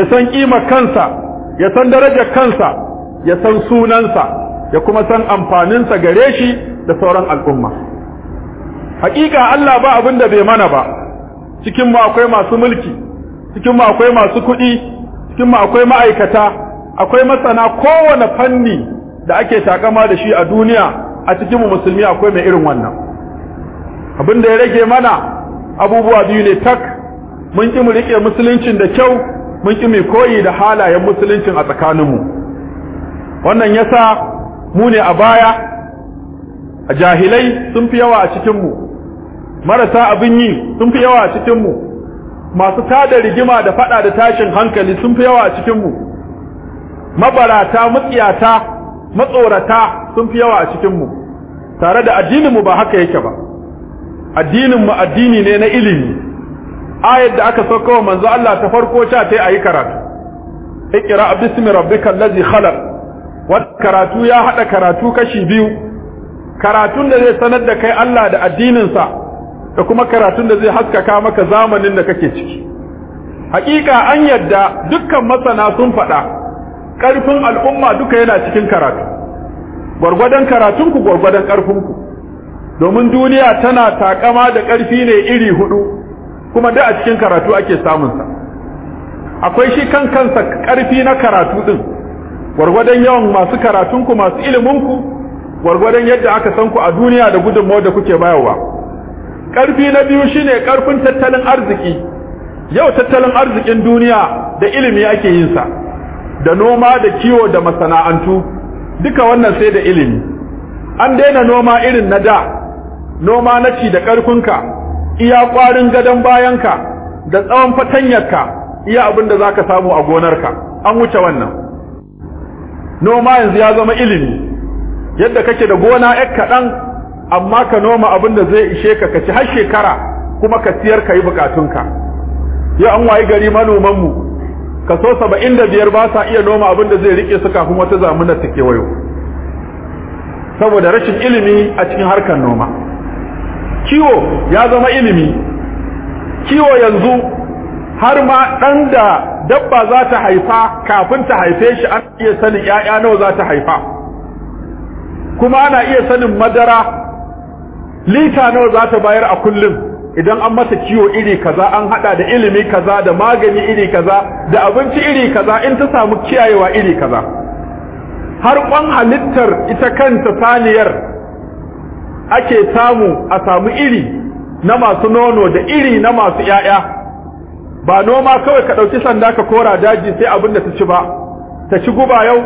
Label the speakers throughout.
Speaker 1: ya san ƙimar kansa ya san darajar kansa ya san sunansa ya kuma san amfaninsa gare shi da sauran al'umma. Hakika Allah ba abin da bai mana ba. Cikin mu akwai masu mulki cikin mu akwai masu kuɗi cikin mu akwai ma'aikata akwai masana kowane fanni da ake takama da shi a duniya a cikin mu musulmi akwai mai irin wannan. Abin da ya rage mana abubuwa biyu ne tak mun ki mu riƙe musuluncin da kyau mun ki mu koyi da halayen musuluncin a tsakaninmu. Wannan yasa mu ne a baya a jahilai sun fi yawa a cikinmu marasa abin yi sun fi yawa a cikinmu masu tada rigima da fada da tashin hankali sun fi yawa a cikinmu mabarata mutsiyata matsorata sun fi yawa a cikinmu tare da addininmu ba haka yake ba. Addininmu addini ne na ilimi. Ayat da aka sauka wa manzo Allah ta farko ta ta ayi karatu. Iqra bismi rabbikal ladzi khalaq. Wa karatu ya hada karatu kashi biyu. Karatun da zai sanar da kai Allah da addininsa da kuma karatun da zai haskaka maka zamanin da kake ciki. Hakika an yadda dukkan masana sun faɗa ƙarfin al'umma duka yana cikin karatu. Gwargwadon karatunku gwargwadon ƙarfinku. Domin duniya tana takama da ƙarfi ne iri huɗu kuma da a cikin karatu ake samunsa. Akwai shi kan kansa ƙarfi na karatu ɗin gwargwadon yawan masu karatunku masu iliminku gwargwadon yadda aka san ku a duniya da gudunmawar da kuke bayarwa. Ƙarfi na biyu shine ƙarfin tattalin arziki. Yau tattalin arzikin duniya da ilimi ake yin sa da noma da kiwo da masana'antu. Duka wannan sai da ilimi. An daina noma irin na da noma na ci da ƙarfinka. Iya ƙwarin gadon bayanka da tsawon fatanyarka iya abin da zaka samu a gonarka. An wuce wannan. Noma yanzu ya zama ilimi. Yadda kake da gona ƴar kaɗan amma ka noma abin da zai ishe ka ka ci har shekara kuma ka siyar ka yi bukatunka. Yau an wayi gari manomanmu kaso saba'in da biyar ba sa iya noma abin da zai riƙe su kafin wata zamunar ta kewayo. Saboda rashin ilimi a cikin harkar noma. Kiwo ya zama ilimi. Kiwo yanzu har ma ɗan da dabba za ta haifa kafin ta haife shi an iya sanin ‘ya'ya nawa za ta haifa. Kuma ana iya sanin madara lita nawa za ta bayar a kullum. Idan an mata kiwo iri kaza an hada da ilimi kaza da magani iri kaza da abinci iri kaza in ta samu kiyayewa iri kaza. Har kwan halittar ita kanta saniyar ake samu a samu iri na masu nono da iri na masu ‘ya'ya ba noma kawai ka ɗauki sanda ka kora daji sai abin da ta ci ba. Ta ci guba yau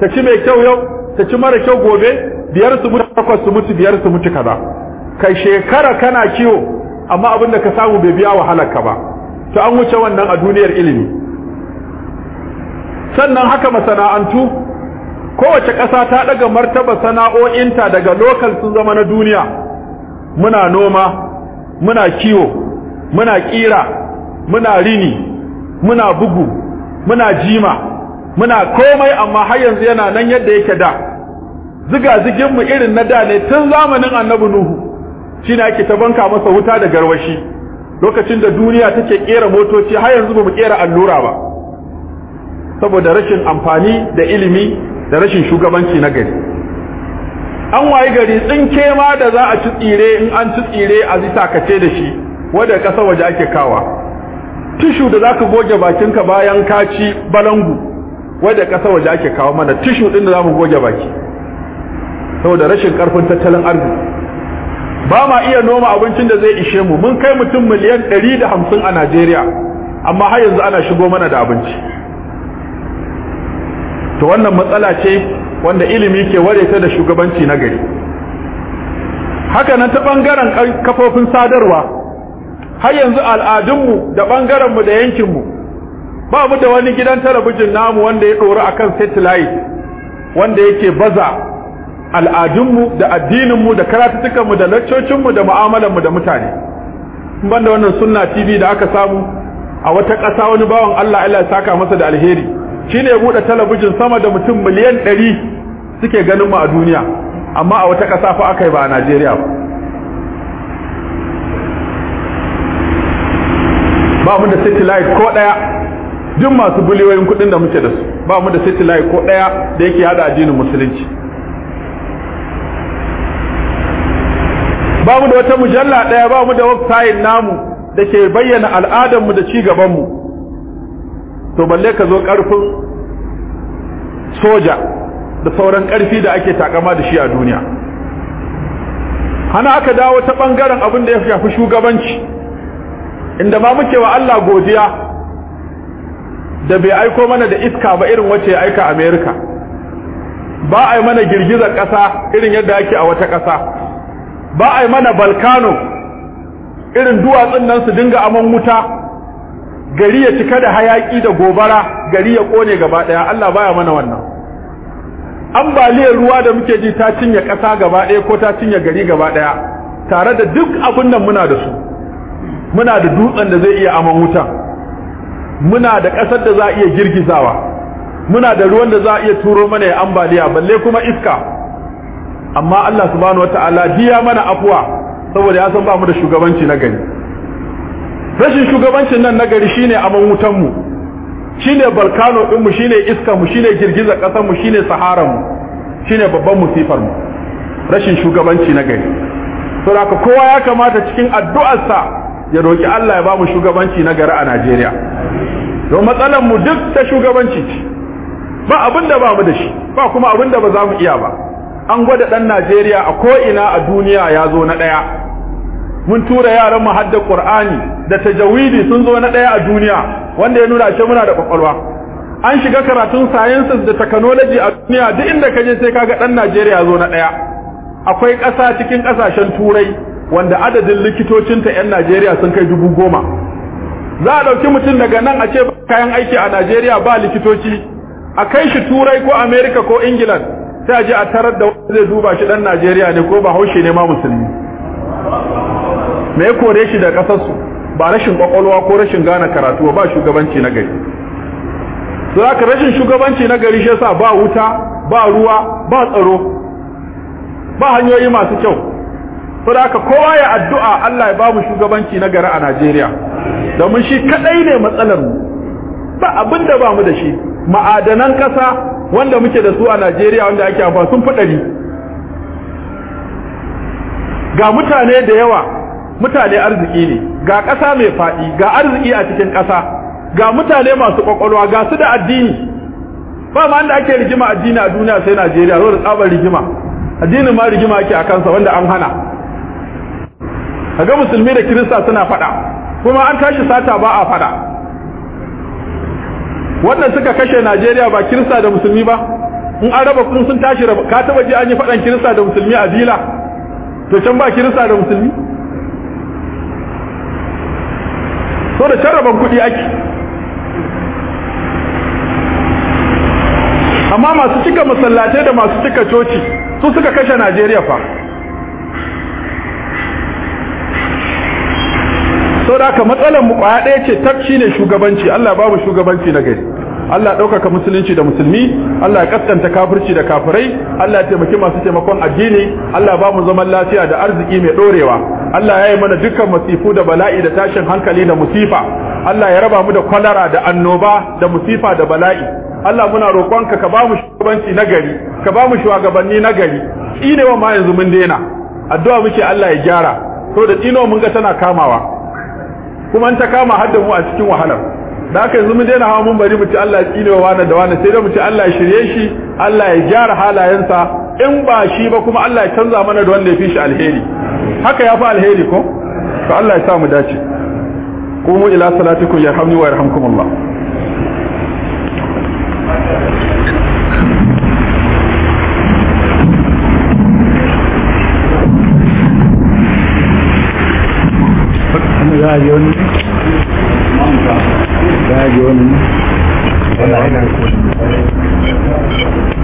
Speaker 1: ta ci mai kyau yau ta ci mara kyau gobe biyar su mutu takwas su mutu biyar su mutu kaza. Kai shekara kana kiwo amma abin da ka samu bai biya wahalarka ba. To an wuce wannan a duniyar ilimi. Sannan haka masana'antu kowace ƙasa ta ɗaga martaba sana'o'inta daga lokal sun zama na duniya. Muna noma muna kiwo muna ƙira muna rini muna bugu muna jima muna komai amma har yanzu yana nan yadda yake da. Ziga ziginmu irin na da ne tun zamanin annabi nuhu. Shine ake ta banka masa wuta da garwashi. Lokacin da duniya take kera motoci har yanzu ba mu kera allura ba. Saboda rashin amfani da ilimi da rashin shugabanci na gari. An wayi gari tsinke ma da za a ci tsire in an ci tsire a ji takace da shi wanda kasa waje ake kawa. Tishu da zaka goge bakinka bayan ka ci balangu wanda kasa waje ake kawo mana. Tishu din da za mu goge baki saboda rashin ƙarfin tattalin arziki. Ba ma iya noma abincin da zai ishe mu. Mun kai mutum miliyan ɗari da hamsin a Najeriya amma har yanzu ana shigo mana da abinci. To wannan matsala ce wanda ilimi ke ware ta da shugabanci na gari. Haka nan ta ɓangaren kafofin sadarwa. Har yanzu al'adunmu da ɓangarenmu da yankinmu ba mu da wani gidan talabijin namu wanda ya ɗori akan satellite wanda yake baza al'adunmu da addininmu da karatutukanmu da laccocinmu da mu'amalanmu da mutane. Ban da wannan sunna tv da aka samu a wata ƙasa wani bawan Allah Allah ya saka masa da alheri. Shine buɗe talabijin sama da mutum miliyan ɗari suke ganin mu a duniya. Amma a wata ƙasa fa aka yi ba a Najeriya ba. Mu da satellite ko ɗaya. Duk masu biliyoyin kuɗin da muke da su ba mu da satellite ko ɗaya da yake hada addinin musulunci. Ba mu da wata mujalla ɗaya ba mu da website namu da ke bayyana al'adarmu da ci gabanmu. To balle ka zo ƙarfin soja da sauran ƙarfi da ake takama da shi a duniya. Hana aka dawo ta ɓangaren abin da ya shafi shugabanci inda ma muke wa Allah godiya da bai aiko mana da iska ba irin wacce ya aika Amerika. Ba a yi mana girgizar ƙasa irin yadda ake a wata ƙasa. Ba a yi mana balkano irin duwatsun nan su dinga aman wuta. Gari ya cika da hayaki da gobara gari ya ƙone gaba ɗaya Allah baya mana wannan. Ambaliyar ruwa da muke ji ta cinye ƙasa gaba ɗaya ko ta cinye gari gaba ɗaya tare da duk abin nan muna da su. Muna da dutsen da zai iya aman wutan muna da ƙasar da za iya girgizawa. Muna da ruwan da za iya turo mana ya ambaliya balle kuma iska. Amma Allah subhanahu wataala biya mana afuwa saboda ya san ba mu da shugabanci na gari. Rashin shugabancin nan na gari shine aman wutan mu. Shine balkano din mu shine iska mu shine girgizar ƙasar mu shine sahara mu shine babban musifar mu. Rashin shugabanci na gari. Saboda kowa ya kamata cikin addu'arsa ya roki Allah ya ba mu shugabanci na gari a Najeriya. Don matsalar mu duk ta shugabanci ce. Ba abin da ba mu da shi ba kuma abin da ba za mu iya ba. An gwada dan Najeriya a ko ina a duniya ya zo na ɗaya mun tura yaran mu hadda Qur'ani da tajawidi sun zo na ɗaya a duniya wanda ya nuna shi muna da ƙwaƙwalwa an shiga karatun sciences da technology a duniya duk inda ka je sai kaga dan Najeriya zo na ɗaya akwai ƙasa cikin ƙasashen turai wanda adadin likitocinta 'yan Najeriya sun kai dubu goma. Za a ɗauki mutum daga nan a ce kayan aiki a Najeriya ba likitoci. A kai shi turai ko Amerika ko England sai a je a tarar da wanda zai duba shi ɗan Najeriya ne ko ba haushe ne ma musulmi. Me ya kore shi da ƙasarsu? Ba rashin ƙwaƙwalwa ko rashin gane karatu ba shugabanci na gari. Su haka rashin shugabanci na gari shi yasa ba wuta ba ruwa ba tsaro ba hanyoyi masu kyau. Saboda haka kowa ya addu'a Allah ya ba mu shugabanci na gari a Najeriya. Domin shi kadai ne matsalar mu. Ba abin da ba mu da shi. Ma'adanan kasa wanda muke da su a Najeriya wanda ake amfani sun fi ga mutane da yawa mutane arziki ne ga ƙasa mai faɗi ga arziki a cikin ƙasa ga mutane masu ƙwaƙwalwa ga su da addini. Ba ma da ake rigima addini a duniya sai Najeriya zo da tsabar rigima. Addinin ma rigima ake a kansa wanda an hana. Kaga musulmi da kirista suna fada kuma an tashi sata ba a fada wannan suka kashe Najeriya ba kirista da musulmi ba? In an raba kun sun tashi raba ka taba ji an yi fadan kirista da musulmi a bila to can ba kirista da musulmi? So da can raban kuɗi ake. Amma masu cika masallatai da masu cika coci su suka kashe Najeriya fa. Sau da haka matsalar mu ƙwaya ɗaya ce tak shine shugabanci. Allah babu shugabanci na gari. Allah ɗaukaka musulunci da musulmi. Allah ya kaskanta kafirci da kafirai. Allah ya taimaki masu taimakon addini. Allah ba mu zaman lafiya da arziki mai ɗorewa. Allah ya yi mana dukkan masifu da bala'i da tashin hankali da musifa. Allah ya raba mu da kwalara da annoba da musifa da bala'i. Allah muna roƙonka ka ba mu shugabanci na gari ka ba mu shugabanni na gari. Tsinewa ma yanzu mun daina. Addu'a muke Allah ya gyara. To da tsinewa mun ga tana kamawa. Kuma an ta kama har da mu a cikin wahalar. Da haka yanzu mun daina hawa mun bari mu ci Allah ya tsinewa wani da wani sai dai mu ci Allah ya shirye shi Allah ya gyara halayensa in ba shi ba kuma Allah ya canza mana da wanda ya fi shi alheri. Haka ya fi alheri ko? To Allah ya sa mu dace. Qumu ila salatikum yarhamni wa yarhamkumullah.
Speaker 2: Za a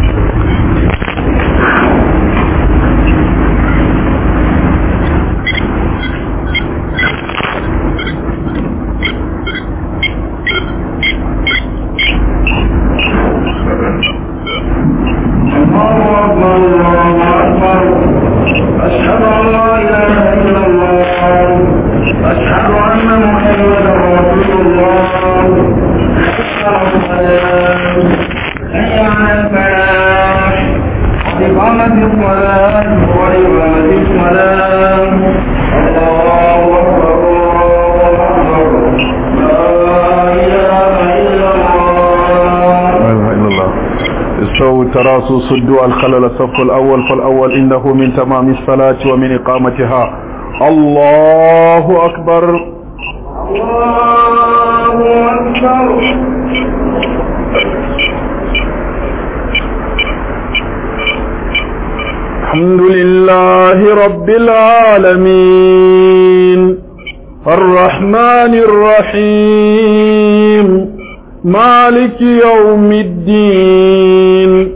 Speaker 1: تراصوا صدوا الخلل الصف الأول فالأول إنه من تمام الصلاة ومن إقامتها. الله اكبر
Speaker 3: الله أكبر.
Speaker 1: الحمد لله رب العالمين. الرحمن الرحيم. مالك يوم الدين.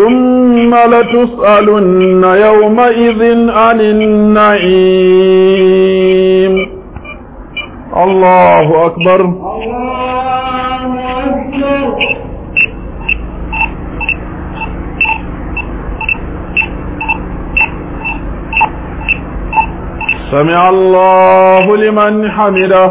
Speaker 1: ثم لتسألن يومئذ عن النعيم. الله أكبر.
Speaker 3: الله أكبر
Speaker 1: سمع الله لمن حمده.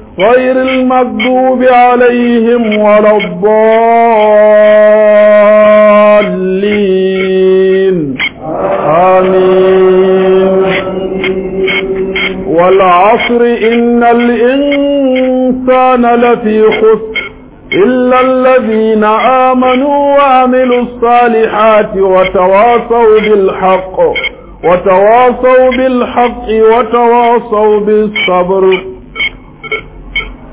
Speaker 1: غير المغضوب عليهم ولا الضالين. آمين. والعصر إن الإنسان لفي خسر إلا الذين آمنوا وعملوا الصالحات وتواصوا بالحق وتواصوا بالحق وتواصوا بالصبر.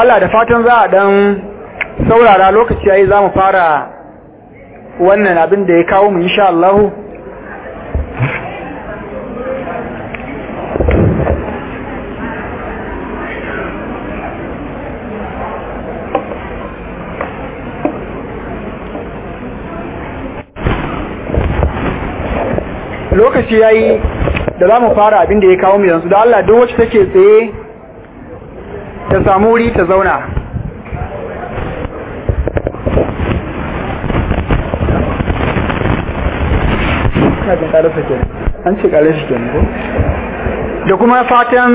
Speaker 4: Allah da fatan za a dan saurara lokaci yayi za mu fara wannan abin da ya kawo mu insha Allah. Lokaci yayi da za mu fara abin da ya kawo mu yanzu. Da Allah duk wacce take tsaye ta samu wuri ta zauna. An ce kare shi kenan ko? Da kuma fatan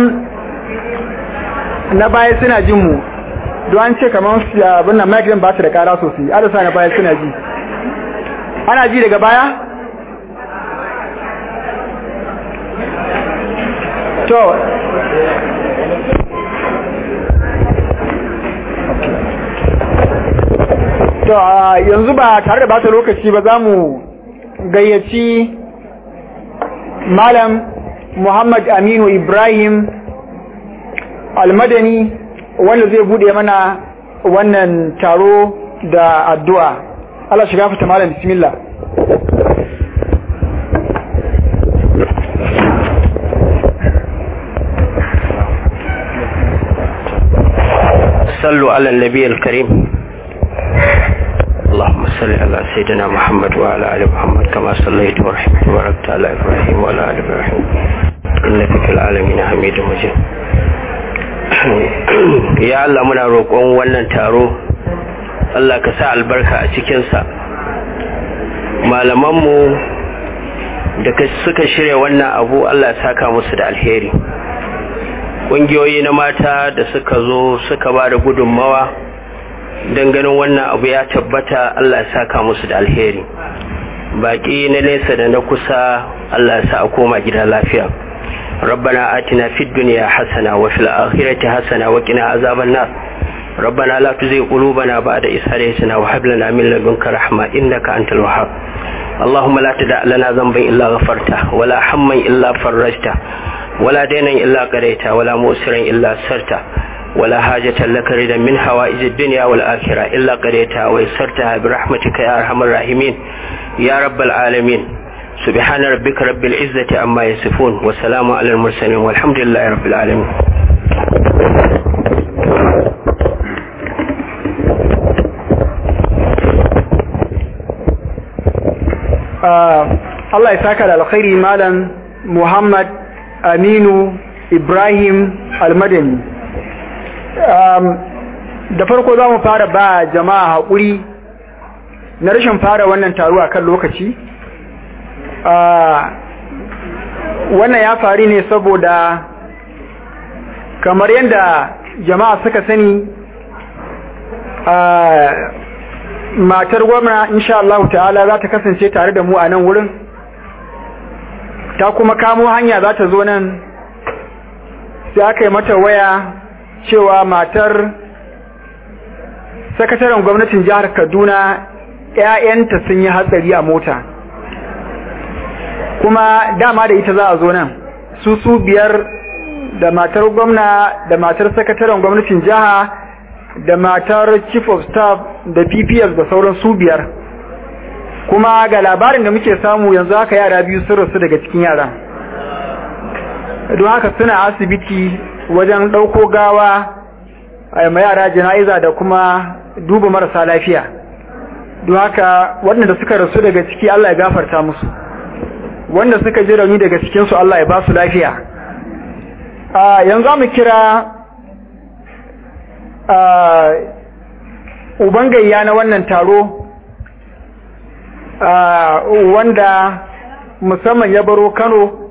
Speaker 4: na baya suna jin mu. Don an ce kamar abin nan mike ba su da kara sosai. Adasa na baya suna ji. Ana ji daga baya? To to yanzu ba tare da bata lokaci ba za mu gayyaci malam muhammad aminu ibrahim almadani wanda zai bude mana wannan taro da addu'a Allah shiga fita malam bismillah
Speaker 5: صلوا على النبي الكريم اللهم صل على سيدنا محمد وعلى ال محمد كما صليت ورحمت وباركت على ابراهيم وعلى ال ابراهيم انك في العالمين حميد مجيد ya Allah muna roƙon wannan taro Allah ka sa albarka a cikinsa malamanmu da suka shirya wannan abu Allah ya saka musu da alheri ƙungiyoyi na mata da suka zo suka ba da gudunmawa don ganin wannan abu ya tabbata Allah ya saka musu da alheri baƙi na nesa da na kusa Allah ya sa a koma gida lafiya ربنا آتنا في الدنيا حسنة وفي الآخرة حسنة وقنا عذاب النار ربنا لا تزغ قلوبنا بعد إذ هديتنا وهب لنا من لدنك رحمة إنك أنت الوهاب اللهم لا تدع لنا ذنبا إلا غفرته ولا حما إلا فرجته ولا دينا إلا قضيته ولا مؤسرا إلا سرته ولا حاجة لك ردا من حوائج الدنيا والآخرة إلا قضيتها ويسرتها برحمتك يا أرحم الراحمين يا رب العالمين subhana rabbika rabbil izzati amma yasifun wa salamun alal mursalin walhamdulillahi rabbil alamin
Speaker 4: Allah ya saka da alkhairi malam Muhammad Aminu Ibrahim Almadani da farko za mu fara ba jama'a haƙuri na rashin fara wannan taro a kan lokaci. Wannan ya faru ne saboda kamar yadda jama'a suka sani matar gwamna insha Allah ta'ala za ta kasance tare da mu a nan wurin. Ta kuma kamo hanya za ta zo nan sai aka yi mata waya cewa matar sakataren gwamnatin jihar Kaduna ‘ya'yanta sun yi hatsari a mota. Kuma dama da ita za a zo nan su su biyar da matar gwamna da matar sakataren gwamnatin jiha da matar chief of staff da pps da sauran su biyar. Kuma ga labarin da muke samu yanzu haka yara biyu sun rasu daga cikin yara don haka suna asibiti wajen ɗauko gawa a ma yara jana'iza da kuma duba marasa lafiya. Don haka waɗanda suka rasu daga ciki Allah ya gafarta musu. Wanda suka ji rauni daga cikinsu Allah ya ba su lafiya. Yanzu mu kira uban gayya na wannan taro wanda musamman ya baro Kano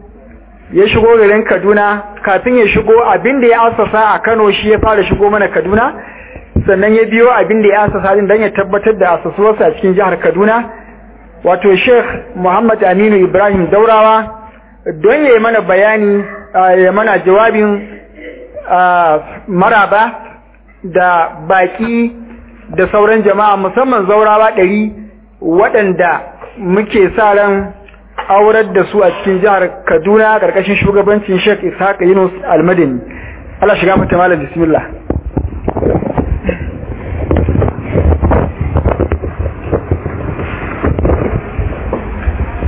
Speaker 4: ya shigo garin Kaduna kafin ya shigo abin da ya asasa a Kano shi ya fara shigo mana Kaduna sannan ya biyo abin da ya asasa din dan ya tabbatar da asasuwarsa a cikin jihar Kaduna wato Sheikh Muhammad Aminu Ibrahim Daurawa don ya yi mana bayani ya mana jawabin maraba da baki da sauran jama'a musamman zaurawa ɗari waɗanda muke sa ran aurar da su a cikin jihar Kaduna ƙarƙashin shugabancin Sheikh Ishaq Yunus Almadini. Allah shiga fata malam bismillah.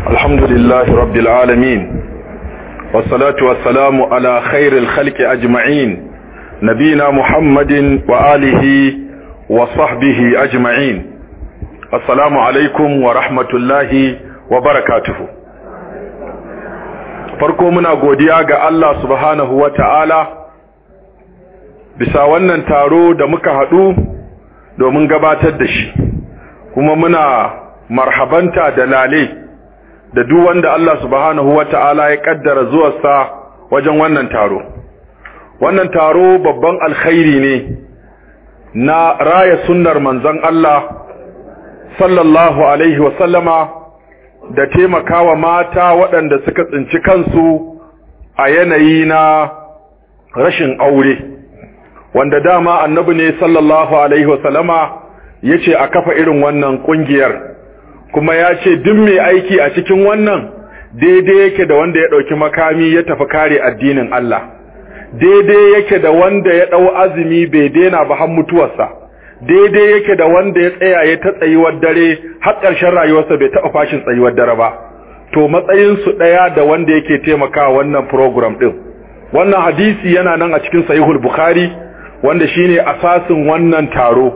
Speaker 1: Alhamdulillah rabbil alamin. Wassalatu wassalamu ala khairil khalqi ajma'in. Nabina Muhammadin wa alihi wa sahbihi ajma'in. Assalamu alaikum wa rahmatullahi wa barakatuhu. Farko muna godiya ga Allah subhanahu wa ta'ala bisa wannan taro da muka haɗu domin gabatar da shi. Kuma muna marhabanta da lale da duk wanda Allah subhanahu wa ta'ala ya kaddara zuwarsa wajen wannan taro. Wannan taro babban alkhairi ne na raya sunnar manzon Allah sallallahu alaihi wa sallama da taimakawa mata waɗanda suka tsinci kansu a yanayi na rashin aure wanda dama annabi ne sallallahu alaihi wa sallama ya ce a kafa irin wannan ƙungiyar kuma ya ce duk mai aiki a cikin wannan daidai yake da wanda ya ɗauki makami ya tafi kare addinin Allah daidai yake da wanda ya ɗau azumi bai daina ba har mutuwarsa. Daidai yake da wanda ya tsaya ya ta tsayuwar dare har ƙarshen rayuwarsa bai taɓa fashin tsayuwar dare ba. To matsayinsu ɗaya da wanda yake taimakawa wannan program ɗin. Wannan hadisi yana nan a cikin sahihul bukhari wanda shine asasin wannan taro.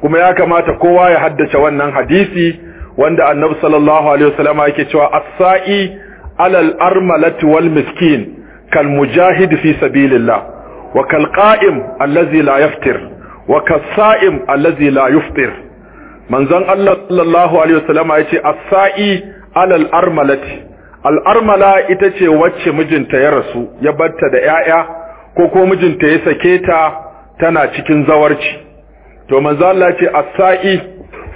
Speaker 1: Kuma ya kamata kowa ya haddace wannan hadisi wanda annabi sallallahu alaihi wasallam yake cewa as-sa'i alal armalati wal miskin kal mujahid fi sabilillah wa kal qa'im allazi la yaftir. Wa kas sa'im allazi la yuftir. Manzon Allah sallallahu alaihi wasallam ya ce as-sa'i alal armalati. Al armala ita ce wacce mijinta ya rasu ya barta da yaya ko ko mijinta ya sake ta tana cikin zawarci. To manzon Allah ya ce as-sa'i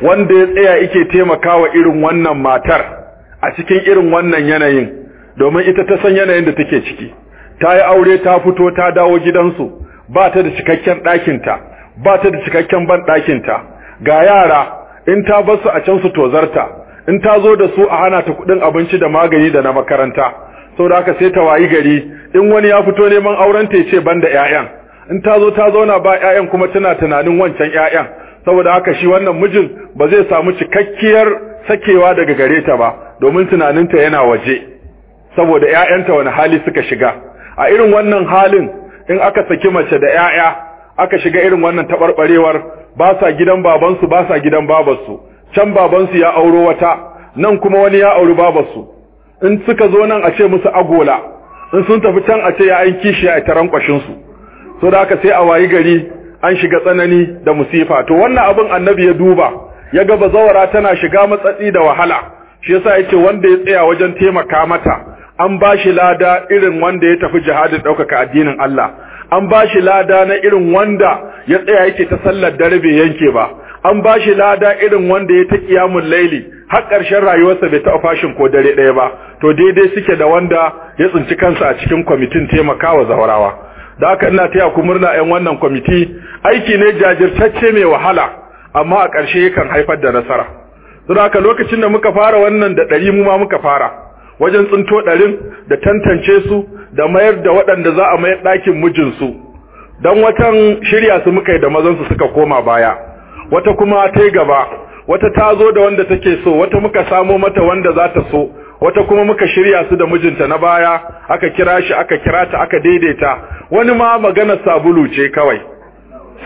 Speaker 1: wanda ya tsaya yake taimakawa irin wannan matar a cikin irin wannan yanayin domin ita ta san yanayin da take ciki. Ta yi aure ta fito ta dawo gidansu ba ta da cikakken ɗakinta. Ba ta da cikakken ban ɗakinta ga yara in ta bar su a can su tozarta in ta zo da su a hana ta kuɗin abinci da magani da na makaranta. Saboda haka sai ta wayi gari in wani ya fito neman auren ta ce ban da 'ya'yan in ta zo ta zauna ba 'ya'yan kuma tana tunanin wancan 'ya'yan saboda haka shi wannan mijin ba zai samu cikakkiyar sakewa daga gare ta ba domin tunaninta yana waje. Saboda ƴaƴanta wani hali suka shiga. A irin wannan halin in aka saki mace da ƴaƴa aka shiga irin wannan tabarbarewar ba sa gidan babansu ba sa gidan babarsu. Can babansu ya auro wata nan kuma wani ya auri babarsu. In suka zo nan a ce musu agola in sun tafi can a ce ya an kishi a taran kwashin su so da haka sai a wayi gari an shiga tsanani da musifa. To wannan abin annabi ya duba ya ga bazawara tana shiga matsatsi da wahala. Shi yasa yake wanda ya tsaya wajen taimaka mata an ba shi lada irin wanda ya tafi jihadin ɗaukaka addinin Allah. An ba shi lada na irin wanda ya tsaya yake ta sallar dare bai yanke ba. An ba shi lada irin wanda ya ta kiyamun laili har ƙarshen rayuwarsa bai taɓa fashin ko dare ɗaya ba. To daidai suke da wanda ya tsinci kansa a cikin kwamitin taimakawa zawarawa da haka ina taya ku murna 'yan wannan kwamiti. Aiki ne jajirtacce mai wahala amma a ƙarshe yakan haifar da nasara. Don haka lokacin da muka fara wannan da ɗari mu ma muka fara. Wajen tsinto ɗarin da tantance su da mayar da waɗanda za a mayar ɗakin mijinsu. Don watan shirya su muka yi da mazansu suka koma baya. Wata kuma ta gaba. Wata ta zo da wanda take so. Wata muka samo mata wanda za ta so. Wata kuma muka shirya su da mijinta na baya. Aka kira shi aka kira ta aka daidaita. Wani ma magana sabulu ce kawai.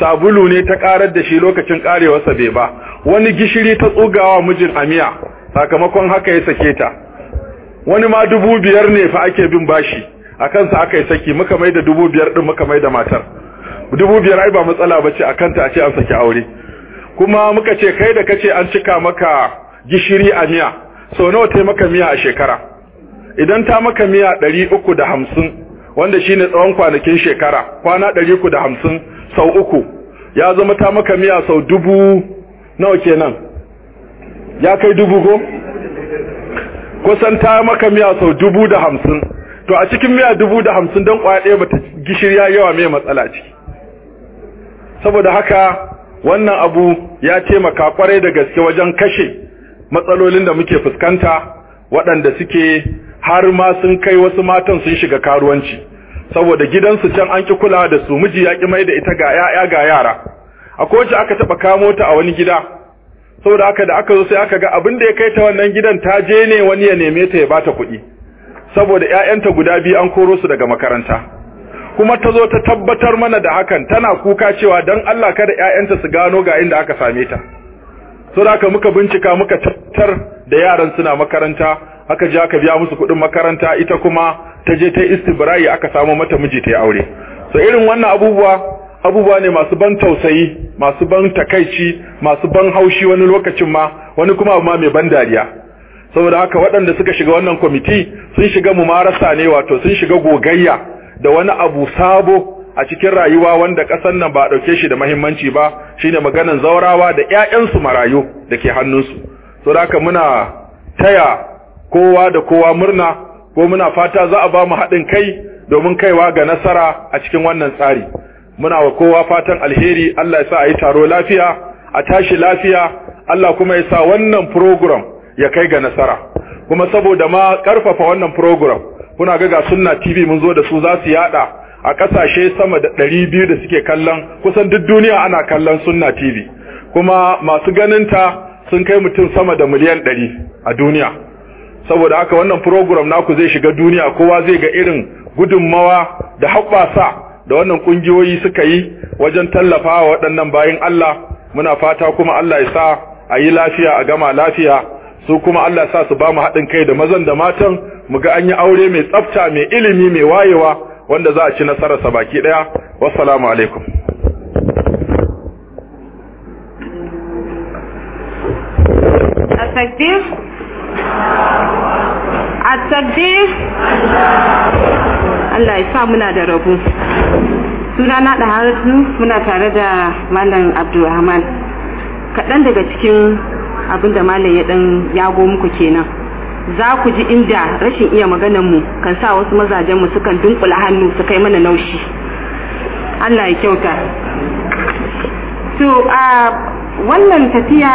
Speaker 1: Sabulu ne ta karar da shi lokacin karewarsa bai ba. Wani gishiri ta tsugawa mijin amiya sakamakon haka ya sake ta. Wani ma dubu biyar ne fa ake bin bashi. A kansa aka yi saki muka mai da dubu biyar din muka mai da matar. Dubu biyar ai ba matsala ba ce a kanta a ce an saki aure. Kuma muka ce kai da kace an cika maka gishiri a miya sau nawa ta maka miya a shekara? Idan ta maka miya ɗari uku da hamsin wanda shine tsawon kwanakin shekara kwana ɗari uku da hamsin sau uku ya zama ta maka miya sau dubu nawa kenan? Ya kai dubu ko? Kusan ta maka miya sau dubu da hamsin. To a cikin miya dubu da hamsin don ƙwaya ɗaya bata gishiri ya yawa mai matsala ciki saboda haka wannan abu ya taimaka ƙwarai da gaske wajen kashe matsalolin da muke fuskanta waɗanda suke har ma sun kai wasu matan sun shiga karuwanci. Saboda gidansu can an ki kula da su miji ya ki mai da ita ga yaya ga yara. Akwai wacce aka taba kamo ta a wani gida. Saboda haka da aka zo sai aka ga abin da ya kai ta wannan gidan ta je ne wani ya neme ta ya bata kuɗi. Saboda ƴaƴanta guda biyu an koro su daga makaranta. Kuma ta zo ta tabbatar mana da hakan tana kuka cewa dan Allah kada ƴaƴanta su gano ga inda aka same ta. Saboda haka muka bincika muka tattar da yaran suna makaranta aka je aka biya musu kuɗin makaranta ita kuma ta je ta istibra'i aka samu mata miji ta aure. So irin wannan abubuwa abubuwa ne masu ban tausayi masu ban takaici masu ban haushi wani lokacin ma wani kuma abu ma mai ban dariya. Saboda haka waɗanda suka shiga wannan kwamiti sun shiga mumarasa ne wato sun shiga gogayya da wani abu sabo a cikin rayuwa wanda ƙasar nan ba a ɗauke shi da mahimmanci ba shine maganan zaurawa da ƴaƴansu marayu da ke hannunsu. Saboda haka muna taya kowa da kowa murna ko muna fata za a ba mu haɗin kai domin kaiwa ga nasara a cikin wannan tsari. Muna wa kowa fatan alheri Allah ya sa a yi taro lafiya a tashi lafiya Allah kuma ya sa wannan program ya kai ga nasara. Kuma saboda ma ƙarfafa wannan program kuna ga ga sunna TV mun zo da su za su yada a ƙasashe sama da 200 da suke kallon kusan duk duniya ana kallon sunna TV kuma masu ganinta sun kai mutum sama da miliyan 100 a duniya. Saboda haka wannan program naku zai shiga duniya kowa zai ga irin gudunmawa da haɓasa da wannan kungiyoyi suka yi wajen tallafawa waɗannan bayin Allah muna fata kuma Allah ya sa a yi lafiya a gama lafiya su kuma Allah ya sa su ba mu haɗin kai da mazan da matan mu ga an yi aure mai tsafta mai ilimi mai wayewa wanda za a ci nasararsa baki ɗaya wassalamu alaikum
Speaker 6: التكبير التكبير Allah ya sa muna da rabu suna na da haratu muna tare da malam abdulrahman. Kaɗan daga cikin abin da malam ya ɗan yago muku kenan. Za ku ji inda rashin iya maganan mu kan sa wasu mazajen mu sukan dunkula hannu su kai mana naushi. Allah ya kyauta. To a wannan tafiya